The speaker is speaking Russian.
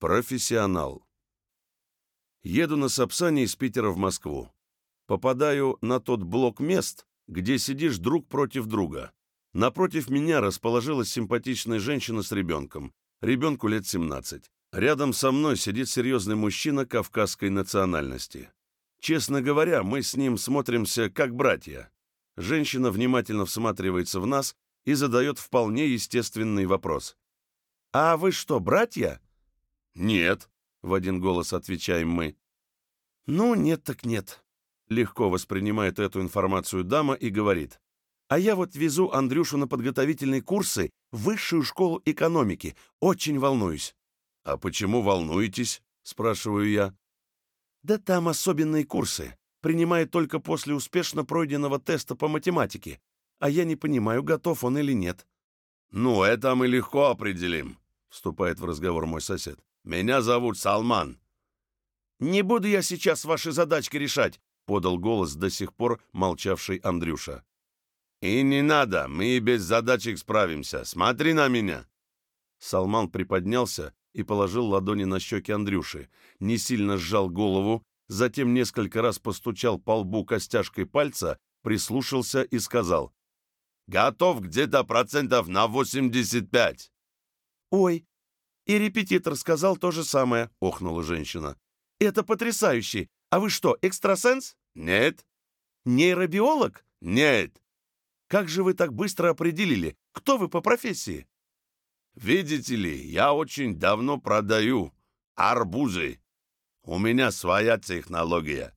Профессионал. Еду на Сапсане из Питера в Москву. Попадаю на тот блок мест, где сидишь друг против друга. Напротив меня расположилась симпатичная женщина с ребенком. Ребенку лет 17. Рядом со мной сидит серьезный мужчина кавказской национальности. Честно говоря, мы с ним смотримся как братья. Женщина внимательно всматривается в нас и задает вполне естественный вопрос. «А вы что, братья?» «Нет», — в один голос отвечаем мы. «Ну, нет так нет», — легко воспринимает эту информацию дама и говорит. «А я вот везу Андрюшу на подготовительные курсы в высшую школу экономики. Очень волнуюсь». «А почему волнуетесь?» — спрашиваю я. «Да там особенные курсы. Принимают только после успешно пройденного теста по математике. А я не понимаю, готов он или нет». «Ну, это мы легко определим», — вступает в разговор мой сосед. Меня зовут Салман». «Не буду я сейчас ваши задачки решать», — подал голос до сих пор молчавший Андрюша. «И не надо, мы и без задачек справимся. Смотри на меня». Салман приподнялся и положил ладони на щеки Андрюши, не сильно сжал голову, затем несколько раз постучал по лбу костяшкой пальца, прислушался и сказал «Готов где-то процентов на 85». «Ой, «И репетитор сказал то же самое», — охнула женщина. «Это потрясающе! А вы что, экстрасенс?» «Нет». «Нейробиолог?» «Нет». «Как же вы так быстро определили? Кто вы по профессии?» «Видите ли, я очень давно продаю арбузы. У меня своя технология.